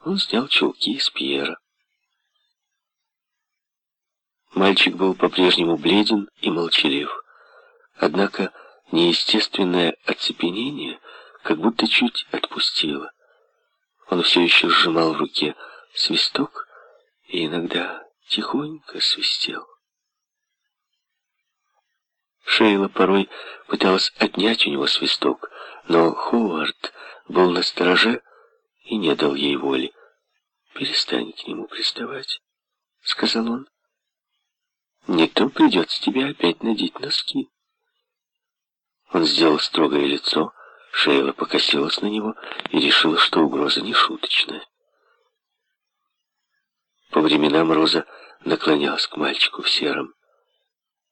Он снял чулки с Пьера. Мальчик был по-прежнему бледен и молчалив. Однако неестественное оцепенение как будто чуть отпустило. Он все еще сжимал в руке свисток и иногда тихонько свистел. Шейла порой пыталась отнять у него свисток, но Ховард был на стороже и не дал ей воли. «Перестань к нему приставать», — сказал он. «Не то придется тебе опять надеть носки». Он сделал строгое лицо, Шейла покосилась на него и решила, что угроза не шуточная. По временам Роза наклонялась к мальчику в сером.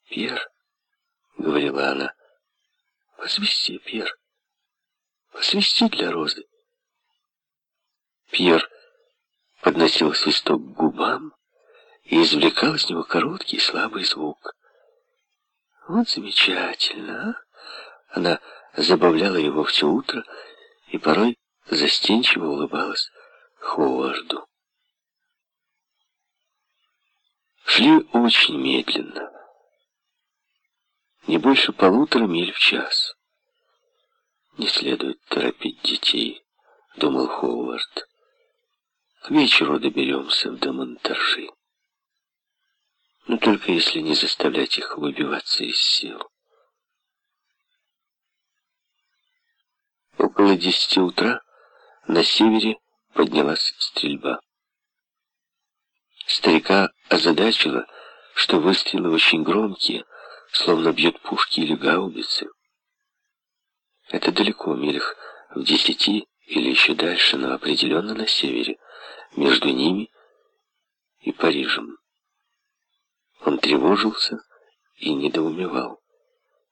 «Пьер», — говорила она, — «посвисти, Пьер, посвисти для Розы». Пьер подносил свисток к губам и извлекал из него короткий слабый звук. «Вот замечательно, а?» Она забавляла его все утро и порой застенчиво улыбалась Ховарду. Шли очень медленно, не больше полутора миль в час. «Не следует торопить детей», — думал Ховард. «К вечеру доберемся в Демонтаржи. Но только если не заставлять их выбиваться из сил». Около десяти утра на севере поднялась стрельба. Старика озадачило, что выстрелы очень громкие, словно бьют пушки или гаубицы. Это далеко, милях в десяти или еще дальше, но определенно на севере, между ними и Парижем. Он тревожился и недоумевал.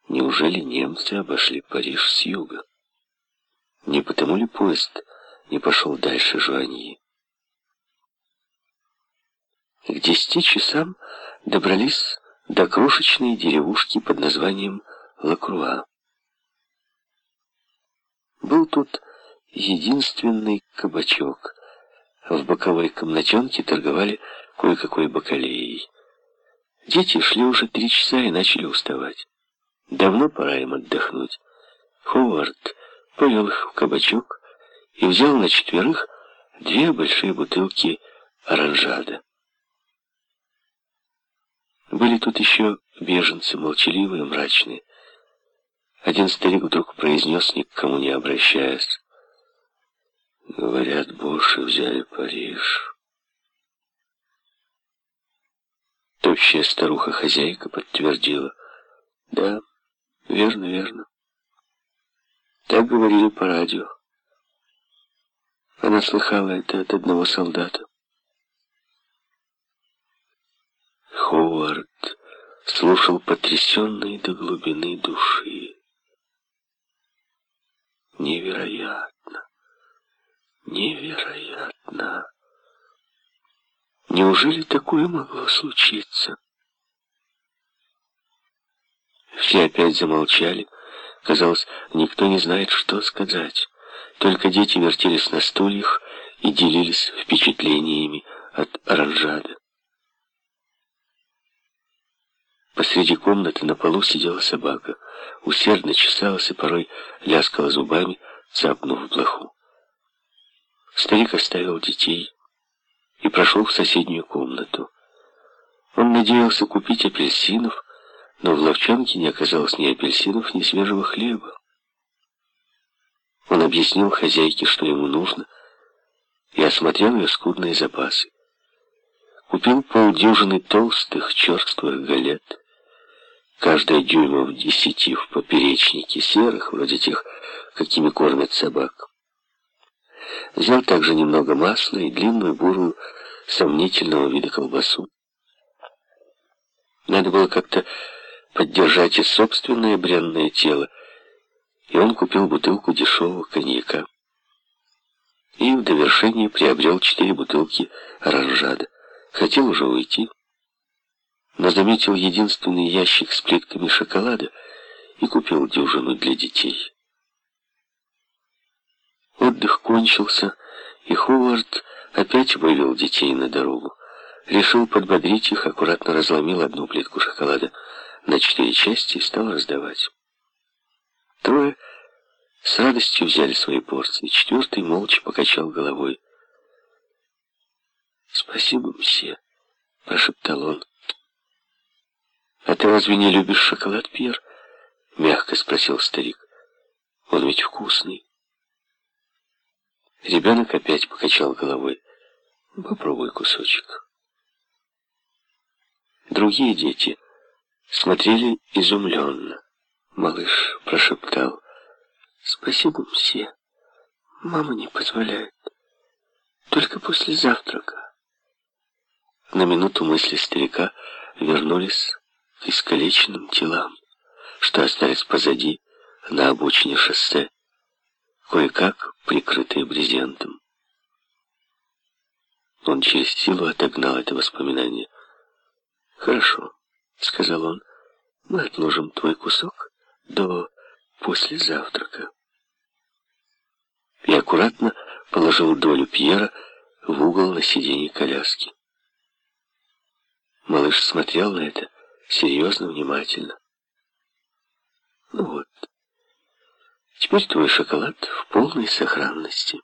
Неужели немцы обошли Париж с юга? Не потому ли поезд не пошел дальше Жуаньи? К десяти часам добрались до крошечной деревушки под названием Лакруа. Был тут единственный кабачок. В боковой комнатенке торговали кое-какой бакалеей. Дети шли уже три часа и начали уставать. Давно пора им отдохнуть. Ховард повел их в кабачок и взял на четверых две большие бутылки оранжада. Были тут еще беженцы, молчаливые, мрачные. Один старик вдруг произнес, ни к кому не обращаясь. Говорят, Боши взяли Париж. Тощая старуха-хозяйка подтвердила. Да, верно, верно. Так говорили по радио. Она слыхала это от одного солдата. Ховард слушал потрясенный до глубины души. Невероятно, невероятно. Неужели такое могло случиться? Все опять замолчали, Казалось, никто не знает, что сказать. Только дети вертелись на стульях и делились впечатлениями от оранжада. Посреди комнаты на полу сидела собака, усердно чесалась и порой ляскала зубами, цапнув блоху. Старик оставил детей и прошел в соседнюю комнату. Он надеялся купить апельсинов, но в ловчонке не оказалось ни апельсинов, ни свежего хлеба. Он объяснил хозяйке, что ему нужно, и осмотрел ее скудные запасы. Купил полдюжины толстых черствых галет, каждая дюймов десяти в поперечнике серых, вроде тех, какими кормят собак. Взял также немного масла и длинную бурую сомнительного вида колбасу. Надо было как-то поддержать и собственное бренное тело, и он купил бутылку дешевого коньяка. И в довершение приобрел четыре бутылки оранжада. Хотел уже уйти, но заметил единственный ящик с плитками шоколада и купил дюжину для детей. Отдых кончился, и Ховард Опять вывел детей на дорогу. Решил подбодрить их, аккуратно разломил одну плитку шоколада на четыре части и стал раздавать. Трое с радостью взяли свои порции. Четвертый молча покачал головой. «Спасибо, мсье», — прошептал он. «А ты разве не любишь шоколад, Пьер?» — мягко спросил старик. «Он ведь вкусный». Ребенок опять покачал головой. «Попробуй кусочек». Другие дети смотрели изумленно. Малыш прошептал. «Спасибо, мсье. Мама не позволяет. Только после завтрака». На минуту мысли старика вернулись к искалеченным телам, что остались позади на обочине шоссе, кое-как прикрытые брезентом. Он через силу отогнал это воспоминание. «Хорошо», — сказал он, — «мы отложим твой кусок до после завтрака». И аккуратно положил долю Пьера в угол на сиденье коляски. Малыш смотрел на это серьезно, внимательно. Ну вот, теперь твой шоколад в полной сохранности.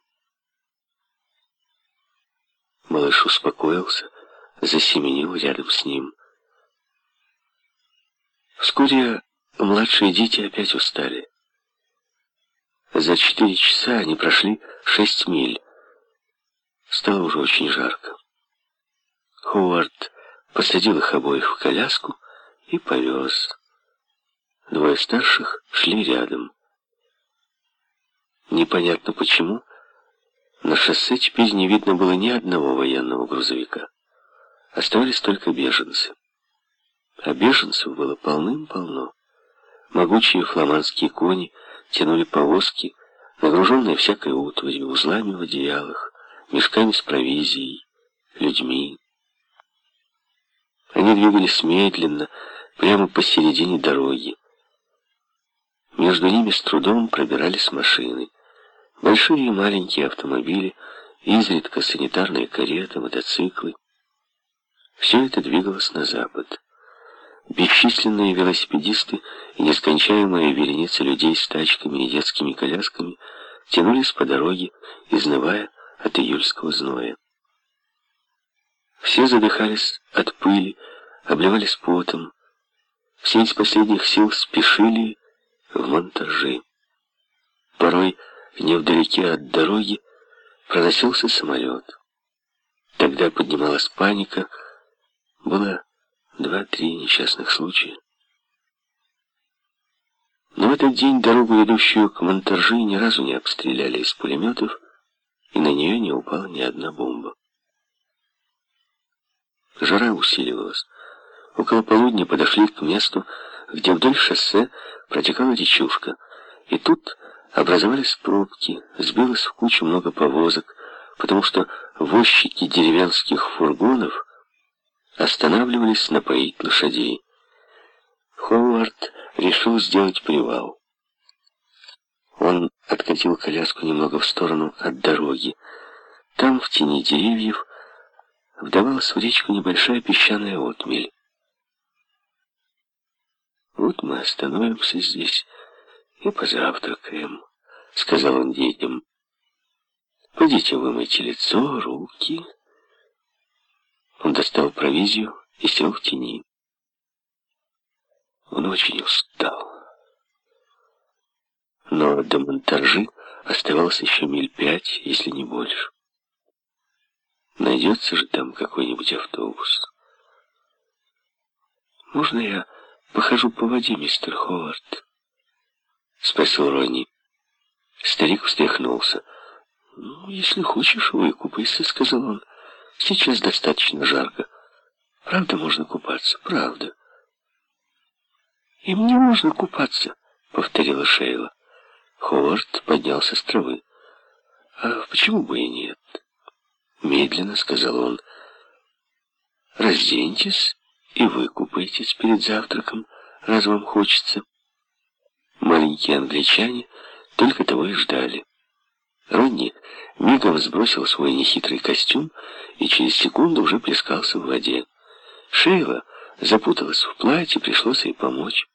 Малыш успокоился, засеменил рядом с ним. Вскоре младшие дети опять устали. За четыре часа они прошли шесть миль. Стало уже очень жарко. Ховард посадил их обоих в коляску и повез. Двое старших шли рядом. Непонятно почему, на шоссе теперь не видно было ни одного военного грузовика. Оставались только беженцы. А беженцев было полным-полно. Могучие фламандские кони тянули повозки, нагруженные всякой утварью, узлами в одеялах, мешками с провизией, людьми. Они двигались медленно, прямо посередине дороги. Между ними с трудом пробирались машины. Большие и маленькие автомобили, изредка санитарные кареты, мотоциклы. Все это двигалось на запад. Бесчисленные велосипедисты и нескончаемая вереница людей с тачками и детскими колясками тянулись по дороге, изнывая от июльского зноя. Все задыхались от пыли, обливались потом. Все из последних сил спешили в монтажи. Порой невдалеке от дороги проносился самолет. Тогда поднималась паника. Было два-три несчастных случая. Но в этот день дорогу, ведущую к монтажи, ни разу не обстреляли из пулеметов, и на нее не упала ни одна бомба. Жара усиливалась. Около полудня подошли к месту, где вдоль шоссе протекала речушка, и тут образовались пробки, сбилось в кучу много повозок, потому что возчики деревенских фургонов останавливались напоить лошадей. Ховард решил сделать привал. Он откатил коляску немного в сторону от дороги. Там, в тени деревьев, вдавалась в речку небольшая песчаная отмель. «Вот мы остановимся здесь и позавтракаем», — сказал он детям. «Пойдите вымойте лицо, руки». Он достал провизию и сел в тени. Он очень устал. Но до монтажи оставалось еще миль пять, если не больше. Найдется же там какой-нибудь автобус. «Можно я похожу по воде, мистер Ховард?» Спросил Ронни. Старик встряхнулся. «Ну, если хочешь, выкупайся», — сказал он. «Сейчас достаточно жарко. Правда, можно купаться? Правда». «И мне можно купаться», — повторила Шейла. Ховард поднялся с травы. «А почему бы и нет?» Медленно сказал он. Разденьтесь и выкупайтесь перед завтраком, раз вам хочется. Маленькие англичане только того и ждали. Ронни мигом сбросил свой нехитрый костюм и через секунду уже плескался в воде. Шейла запуталась в платье, пришлось ей помочь.